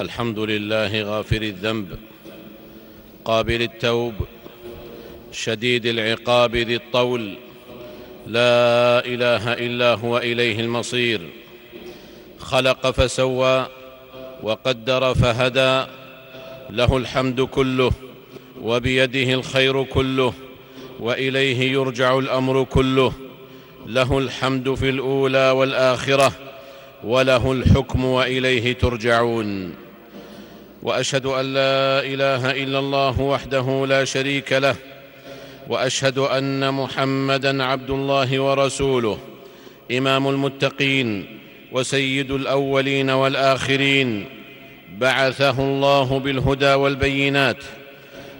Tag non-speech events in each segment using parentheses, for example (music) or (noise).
الحمد لله غافر الذنب قابل التوب شديد العقاب ذي الطول. لا إله إلا هو إليه المصير. خلق فسوى وقدر فهدى. له الحمد كله وبيده الخير كله وإليه يرجع الأمر كله. له الحمد في الأولى والآخرة وله الحكم وإليه ترجعون. وأشهد أن لا إله إلا الله وحده لا شريك له وأشهد أن محمدا عبد الله ورسوله إمام المتقين وسيد الأولين والآخرين بعثه الله بالهدى والبينات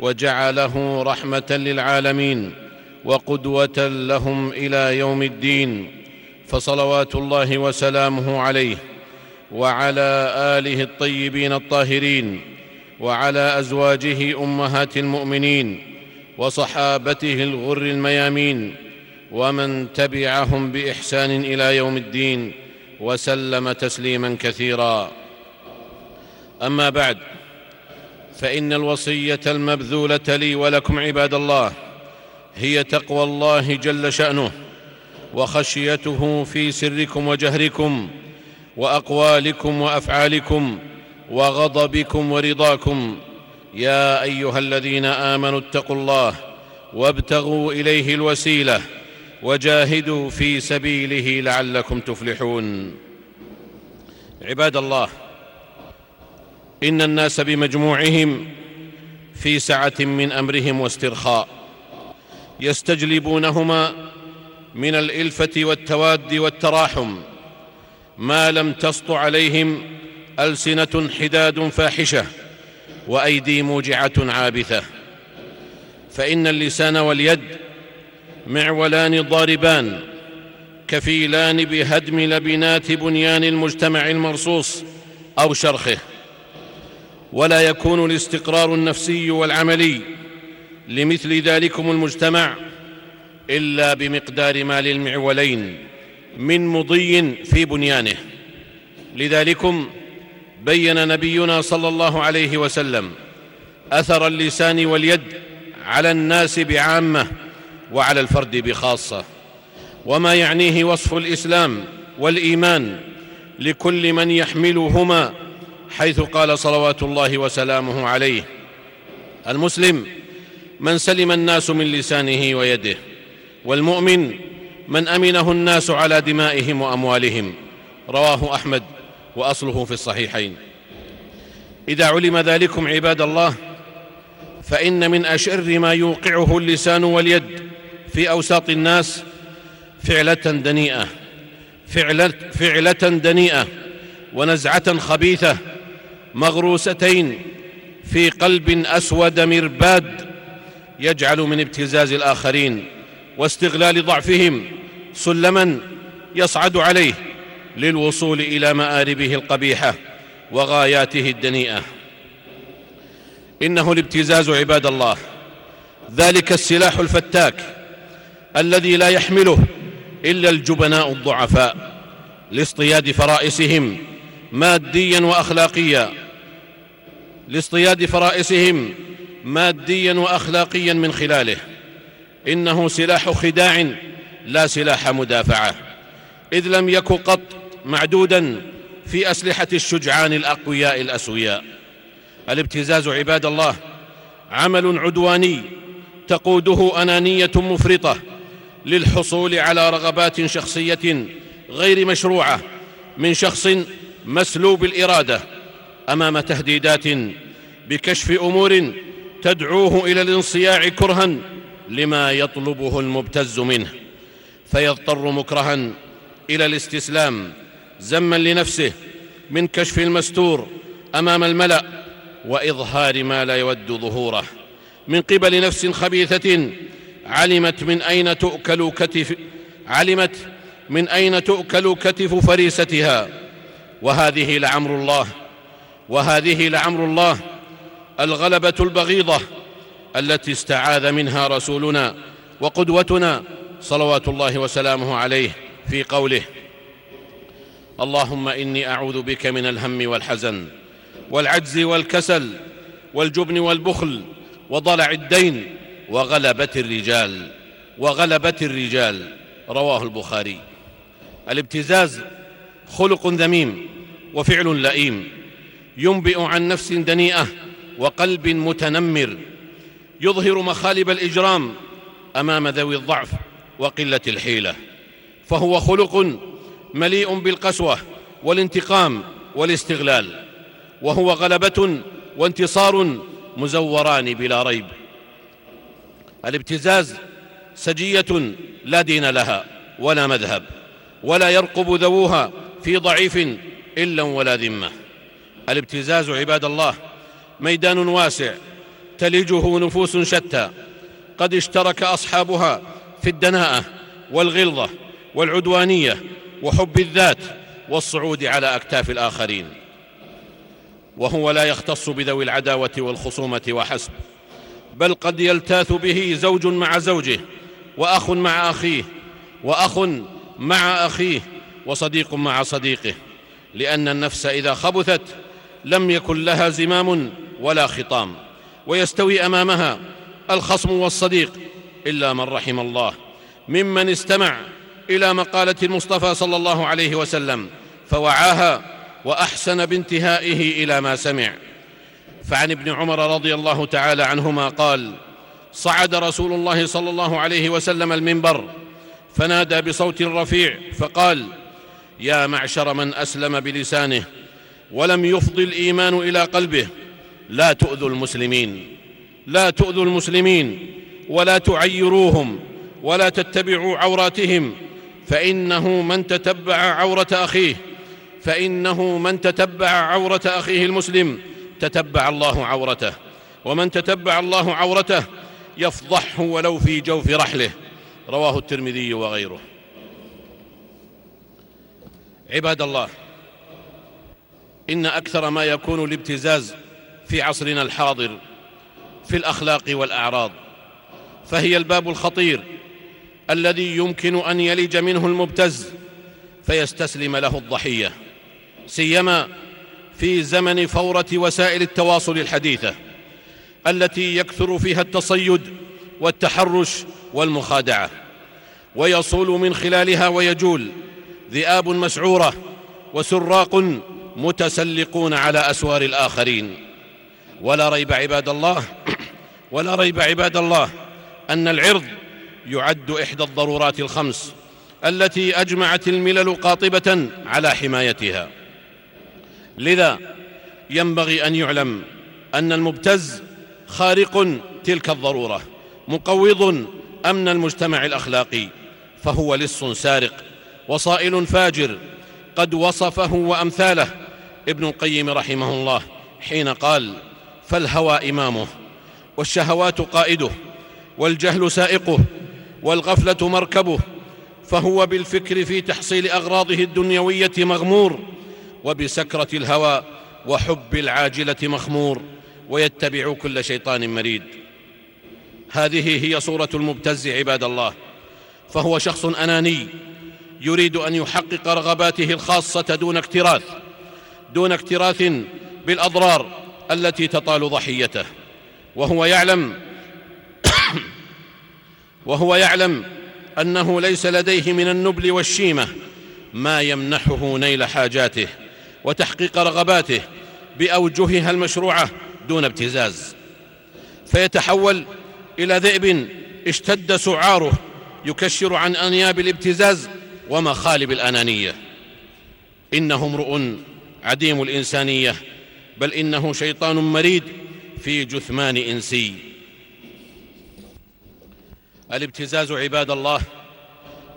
وجعله رحمة للعالمين وقدوة لهم إلى يوم الدين فصلوات الله وسلامه عليه. وعلى آله الطيبين الطاهرين وعلى أزواجه أمهات المؤمنين وصحابته الغر الميامين ومن تبعهم بإحسان إلى يوم الدين وسلم تسليما كثيرا. أما بعد فإن الوصية المبذولة لي ولكم عباد الله هي تقوى الله جل شأنه وخشيته في سركم وجهركم وأقوالكم وأفعالكم وغضبكم ورضاكم. يا أيها الذين آمنوا اتقوا الله وابتغوا إليه الوسيلة وجاهدوا في سبيله لعلكم تفلحون. عباد الله إن الناس بمجموعهم في سعة من أمرهم واسترخاء. يستجلبونهما من الإلفة والتواد والتراحم. ما لم تسط عليهم ألسنة حداد فاحشة وأيدي موجعة عابثة. فإن اللسان واليد معولان ضاربان كفيلان بهدم لبنات بنيان المجتمع المرصوص أو شرخه. ولا يكون الاستقرار النفسي والعملي لمثل ذلكم المجتمع إلا بمقدار ما للمعولين من مضي في بنيانه. لذلكم بين نبينا صلى الله عليه وسلم أثر اللسان واليد على الناس بعامة وعلى الفرد بخاصة. وما يعنيه وصف الإسلام والإيمان لكل من يحملهما حيث قال صلوات الله وسلامه عليه المسلم من سلم الناس من لسانه ويده والمؤمن من أمنه الناس على دمائهم وأموالهم. رواه أحمد وأصله في الصحيحين. إذا علم ذلكم عباد الله فإن من أشر ما يوقعه اللسان واليد في أوساط الناس فعلة دنيئة. فعلة, فعلة دنيئة ونزعة خبيثة مغروستين في قلب أسود مرباد يجعل من ابتزاز الآخرين. واستغلال ضعفهم سلما يصعد عليه للوصول إلى مآربه القبيحة وغاياته الدنيئة. إنه الابتزاز عباد الله. ذلك السلاح الفتاك الذي لا يحمله إلا الجبناء الضعفاء لاصطياد فرائسهم ماديا واخلاقيا. لاصطياد فرائسهم ماديا واخلاقيا من خلاله. إنه سلاح خداع لا سلاح مدافعة إذ لم يك قط معدودا في أسلحة الشجعان الأقوياء الأسوياء. الابتزاز عباد الله عمل عدواني تقوده أنانية مفرطة للحصول على رغبات شخصية غير مشروعة من شخص مسلوب الإرادة أمام تهديدات بكشف أمور تدعوه إلى الانصياع كرها لما يطلبه المبتز منه فيضطر مكرها إلى الاستسلام زما لنفسه من كشف المستور أمام الملأ وإظهار ما لا يود ظهوره. من قبل نفس خبيثة علمت من أين تؤكل كتف علمت من أين تؤكل كتف فريستها. وهذه لعمر الله وهذه لعمر الله الغلبة البغيضة التي استعاذ منها رسولنا وقدوتنا صلوات الله وسلامه عليه في قوله اللهم إني أعوذ بك من الهم والحزن والعجز والكسل والجبن والبخل وضلع الدين وغلبة الرجال وغلبة الرجال رواه البخاري. الابتزاز خلق ذميم وفعل لئيم ينبئ عن نفس دنيئة وقلب متنمر يظهر مخالب الإجرام أمام ذوي الضعف وقلة الحيلة. فهو خلق مليء بالقسوة والانتقام والاستغلال وهو غلبة وانتصار مزوران بلا ريب. الابتزاز سجية لا دين لها ولا مذهب ولا يرقب ذووها في ضعيف إلا ولا ذمة. الابتزاز عباد الله ميدان واسع تلجه نفوس شتى. قد اشترك أصحابها في الدناءة والغلظة والعدوانية وحب الذات والصعود على أكتاف الآخرين. وهو لا يختص بذوي العداوة والخصومة وحسب بل قد يلتاث به زوج مع زوجه وأخ مع أخيه وأخ مع أخيه وصديق مع صديقه لأن النفس إذا خبثت لم يكن لها زمام ولا خطام. ويستوي أمامها الخصم والصديق إلا من رحم الله ممن استمع إلى مقالة المصطفى صلى الله عليه وسلم فوعاها وأحسن بانتهائه إلى ما سمع. فعن ابن عمر رضي الله تعالى عنهما قال صعد رسول الله صلى الله عليه وسلم المنبر فنادى بصوت رفيع فقال يا معشر من أسلم بلسانه ولم يفض الإيمان إلى قلبه لا تؤذوا المسلمين لا تؤذوا المسلمين ولا تعيروهم ولا تتبعوا عوراتهم فإنه من تتبع عورة أخيه فإنه من تتبع عورة أخيه المسلم تتبع الله عورته ومن تتبع الله عورته يفضحه ولو في جوف رحله رواه الترمذي وغيره. عباد الله إن أكثر ما يكون الابتزاز في عصرنا الحاضر في الأخلاق والأعراض فهي الباب الخطير الذي يمكن أن يلج منه المبتز فيستسلم له الضحية سيما في زمن فورة وسائل التواصل الحديثة التي يكثر فيها التصيد والتحرش والمخادعة ويصول من خلالها ويجول ذئاب مسعوره وسراق متسلقون على أسوار الآخرين. ولا ريب عباد الله (clears throat) ولا ريب عباد الله أن العرض يعد إحدى الضرورات الخمس التي أجمعت الملل قاطبة على حمايتها. لذا ينبغي أن يعلم أن المبتز خارق تلك الضرورة مقوض أمن المجتمع الأخلاقي فهو لص سارق وصائل فاجر قد وصفه وأمثاله ابن القيم رحمه الله حين قال فالهوى إمامه والشهوات قائده والجهل سائقه والغفلة مركبه فهو بالفكر في تحصيل أغراضه الدنيوية مغمور وبسكرة الهوى وحب العاجلة مخمور ويتبع كل شيطان مريد. هذه هي صورة المبتز عباد الله فهو شخص أناني يريد أن يحقق رغباته الخاصة دون اكتراث دون اكتراث بالأضرار التي تطال ضحيته. وهو يعلم (coughs) وهو يعلم أنه ليس لديه من النبل والشيمة ما يمنحه نيل حاجاته وتحقيق رغباته بأوجهها المشروعة دون ابتزاز. فيتحول إلى ذئب اشتد سعاره يكشر عن أنياب الابتزاز ومخالب الأنانية. إنه امرؤ عديم الإنسانية بل إنه شيطان مريد في جثمان إنسي. الابتزاز عباد الله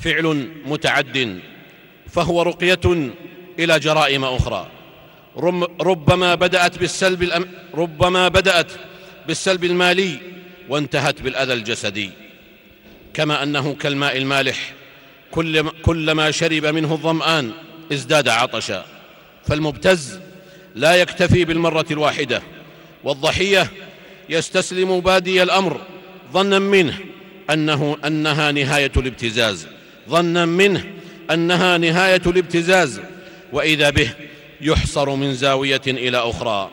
فعل متعد فهو رقية إلى جرائم أخرى. ربما بدأت بالسلب الأم... ربما بدأت بالسلب المالي وانتهت بالأذى الجسدي. كما أنه كالماء المالح كل كلما شرب منه الظمآن ازداد عطشا. فالمبتز لا يكتفي بالمرة الواحدة والضحية يستسلم بادي الأمر ظنا منه أنه أنها نهاية الابتزاز ظنا منه أنها نهاية الابتزاز وإذا به يحصر من زاوية إلى أخرى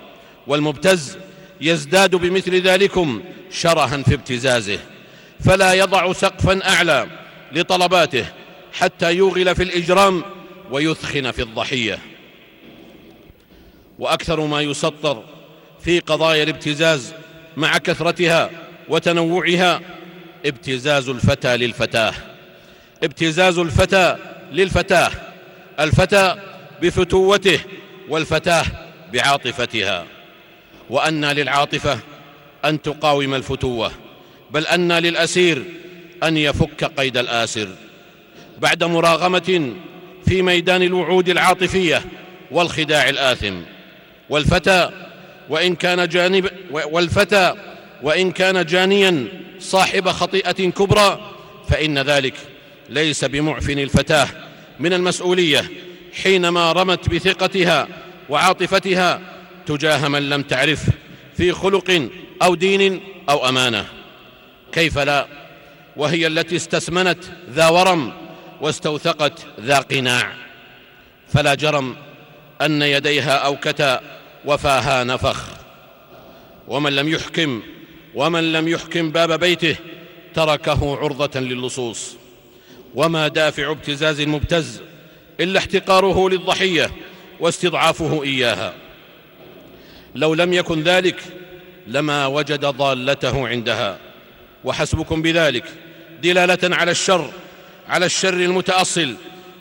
والمبتز يزداد بمثل ذلكم شرها في ابتزازه فلا يضع سقفا أعلى لطلباته حتى يوغل في الإجرام ويثخن في الضحية. وأكثر ما يسطر في قضايا الابتزاز مع كثرتها وتنوعها ابتزاز الفتى للفتاه. ابتزاز الفتى للفتاه. الفتى بفتوته والفتاه بعاطفتها. وأن للعاطفة أن تقاوم الفتوة بل أن للأسير أن يفك قيد الآسر. بعد مراغمة في ميدان الوعود العاطفية والخداع الآثم. والفتى وإن كان جانب والفتى وإن كان جانيا صاحب خطيئة كبرى فإن ذلك ليس بمعفن الفتاة من المسؤولية حينما رمت بثقتها وعاطفتها تجاه من لم تعرف في خلق أو دين أو أمانة. كيف لا؟ وهي التي استسمنت ذا ورم واستوثقت ذا قناع. فلا جرم أن يديها أوكتا وفاها نفخ. ومن لم يحكم ومن لم يحكم باب بيته تركه عرضة للصوص. وما دافع ابتزاز المبتز إلا احتقاره للضحية واستضعافه إياها. لو لم يكن ذلك لما وجد ضالته عندها. وحسبكم بذلك دلالة على الشر على الشر المتأصل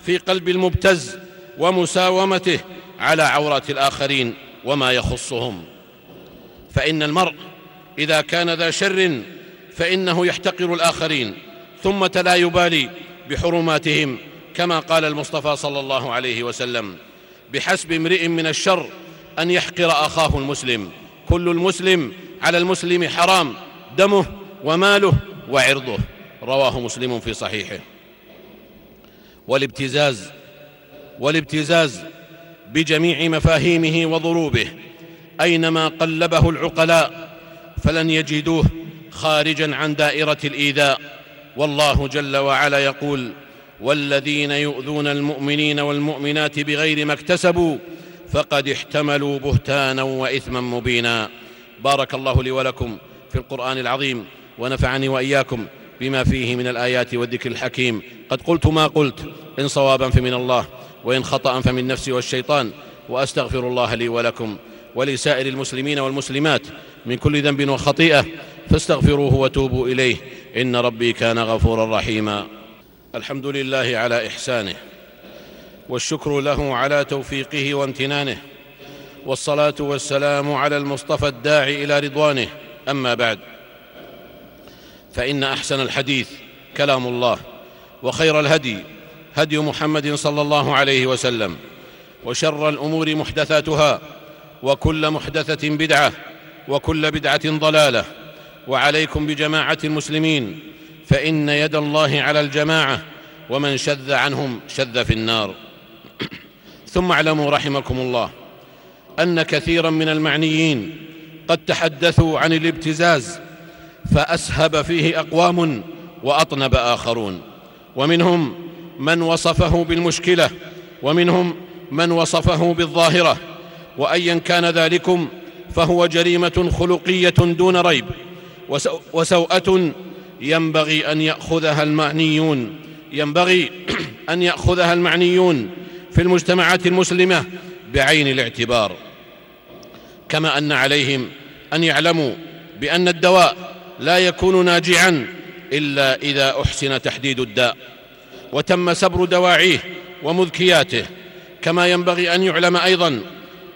في قلب المبتز ومساومته على عورات الآخرين. وما يخصهم. فإن المرء إذا كان ذا شر فإنه يحتقر الآخرين ثم لا يبالي بحرماتهم كما قال المصطفى صلى الله عليه وسلم بحسب امرئ من الشر أن يحقر أخاه المسلم. كل المسلم على المسلم حرام دمه وماله وعرضه. رواه مسلم في صحيحه. والابتزاز والابتزاز بجميع مفاهيمه وضروبه. أينما قلبه العقلاء فلن يجدوه خارجا عن دائرة الإيذاء. والله جل وعلا يقول والذين يؤذون المؤمنين والمؤمنات بغير ما اكتسبوا فقد احتملوا بهتانا واثما مبينا. بارك الله لي ولكم في القرآن العظيم ونفعني وإياكم بما فيه من الآيات والذكر الحكيم. قد قلت ما قلت إن صوابا فمن الله. وإن خطأ فمن نفسي والشيطان وأستغفر الله لي ولكم ولسائر المسلمين والمسلمات من كل ذنب وخطيئة فاستغفروه وتوبوا إليه إن ربي كان غفورا رحيما. الحمد لله على إحسانه والشكر له على توفيقه وامتنانه والصلاة والسلام على المصطفى الداعي إلى رضوانه. أما بعد فإن أحسن الحديث كلام الله وخير الهدي هدي محمد صلى الله عليه وسلم وشر الأمور محدثاتها وكل محدثة بدعة وكل بدعة ضلالة. وعليكم بجماعة المسلمين فإن يد الله على الجماعة ومن شذ عنهم شذ في النار. (clears throat) ثم اعلموا رحمكم الله أن كثيرا من المعنيين قد تحدثوا عن الابتزاز فأسهب فيه أقوام وأطنب آخرون. ومنهم من وصفه بالمشكلة ومنهم من وصفه بالظاهرة وايا كان ذلكم فهو جريمة خلقية دون ريب وسوءة ينبغي أن يأخذها المعنيون ينبغي (clears throat) أن يأخذها المعنيون في المجتمعات المسلمة بعين الاعتبار كما أن عليهم أن يعلموا بأن الدواء لا يكون ناجعا إلا إذا أحسن تحديد الداء. وتم سبر دواعيه ومذكياته كما ينبغي أن يعلم أيضا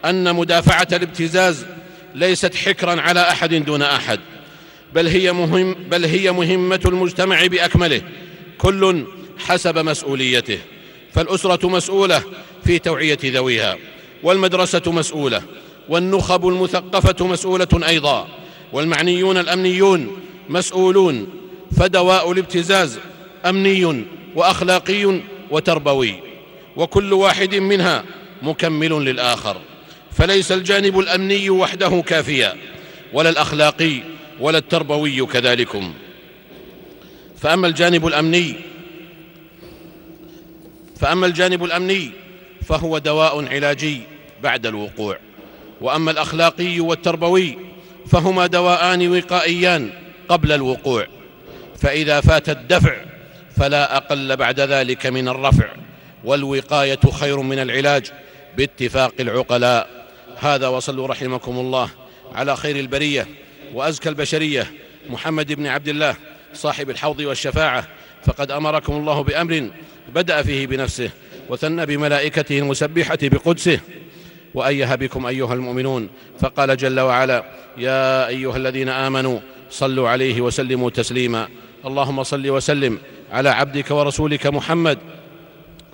أن مدافعة الابتزاز ليست حكرا على أحد دون أحد بل هي مهم بل هي مهمة المجتمع بأكمله كل حسب مسؤوليته فالأسرة مسؤولة في توعية ذويها والمدرسة مسؤولة والنخب المثقفة مسؤولة أيضا والمعنيون الأمنيون مسؤولون فدواء الابتزاز أمني وأخلاقي وتربوي وكل واحد منها مكمل للآخر. فليس الجانب الأمني وحده كافيا ولا الأخلاقي ولا التربوي كذلكم. فأما الجانب الأمني فأما الجانب الأمني فهو دواء علاجي بعد الوقوع. وأما الأخلاقي والتربوي فهما دواءان وقائيان قبل الوقوع. فإذا فات الدفع فلا أقل بعد ذلك من الرفع والوقاية خير من العلاج باتفاق العقلاء. هذا وصلوا رحمكم الله على خير البرية وأزكى البشرية. محمد بن عبد الله صاحب الحوض والشفاعة فقد أمركم الله بأمر بدأ فيه بنفسه وثنى بملائكته المسبحة بقدسه. وايه بكم أيها المؤمنون فقال جل وعلا يا أيها الذين آمنوا صلوا عليه وسلموا تسليما. اللهم صل وسلم على عبدك ورسولك محمد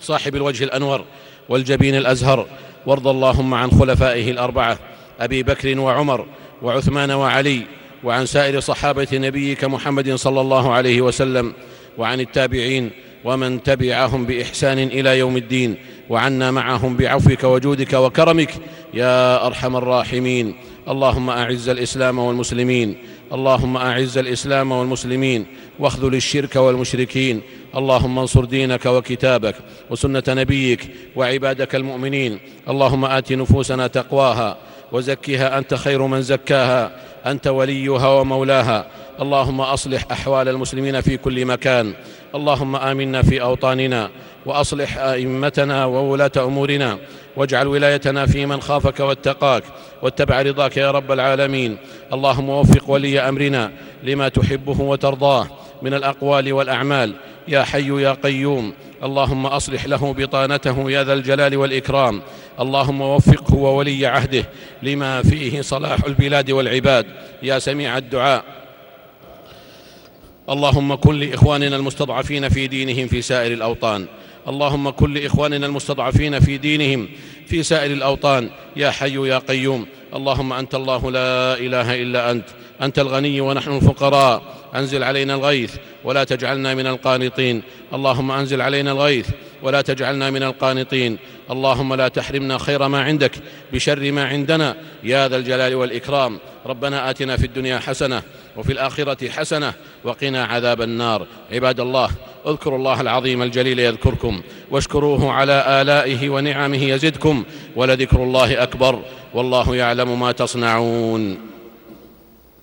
صاحب الوجه الأنور والجبين الأزهر. وارض اللهم عن خلفائه الأربعة أبي بكر وعمر وعثمان وعلي وعن سائر صحابة نبيك محمد صلى الله عليه وسلم وعن التابعين ومن تبعهم بإحسان إلى يوم الدين وعنا معهم بعفوك وجودك وكرمك يا أرحم الراحمين. اللهم أعز الإسلام والمسلمين اللهم أعز الإسلام والمسلمين واخذل الشرك والمشركين. اللهم انصر دينك وكتابك وسنة نبيك وعبادك المؤمنين. اللهم آت نفوسنا تقواها وزكها أنت خير من زكاها أنت وليها ومولاها. اللهم أصلح أحوال المسلمين في كل مكان. اللهم آمنا في أوطاننا وأصلح أئمتنا وولاة أمورنا واجعل ولايتنا في من خافك واتقاك واتبع رضاك يا رب العالمين. اللهم وفق ولي أمرنا لما تحبه وترضاه من الأقوال والأعمال. يا حي يا قيوم. اللهم أصلح له بطانته يا ذا الجلال والإكرام. اللهم وفقه وولي عهده لما فيه صلاح البلاد والعباد. يا سميع الدعاء. اللهم كن لإخواننا المستضعفين في دينهم في سائر الأوطان. اللهم كن لإخواننا المستضعفين في دينهم في سائر الأوطان. يا حي يا قيوم. اللهم أنت الله لا إله إلا أنت. أنت الغني ونحن الفقراء. أنزل علينا الغيث ولا تجعلنا من القانطين. اللهم أنزل علينا الغيث ولا تجعلنا من القانطين. اللهم لا تحرمنا خير ما عندك بشر ما عندنا. يا ذا الجلال والإكرام. ربنا آتنا في الدنيا حسنة وفي الآخرة حسنة وقنا عذاب النار. عباد الله اذكروا الله العظيم الجليل يذكركم واشكروه على آلائه ونعمه يزدكم ولذكر الله أكبر. والله يعلم ما تصنعون.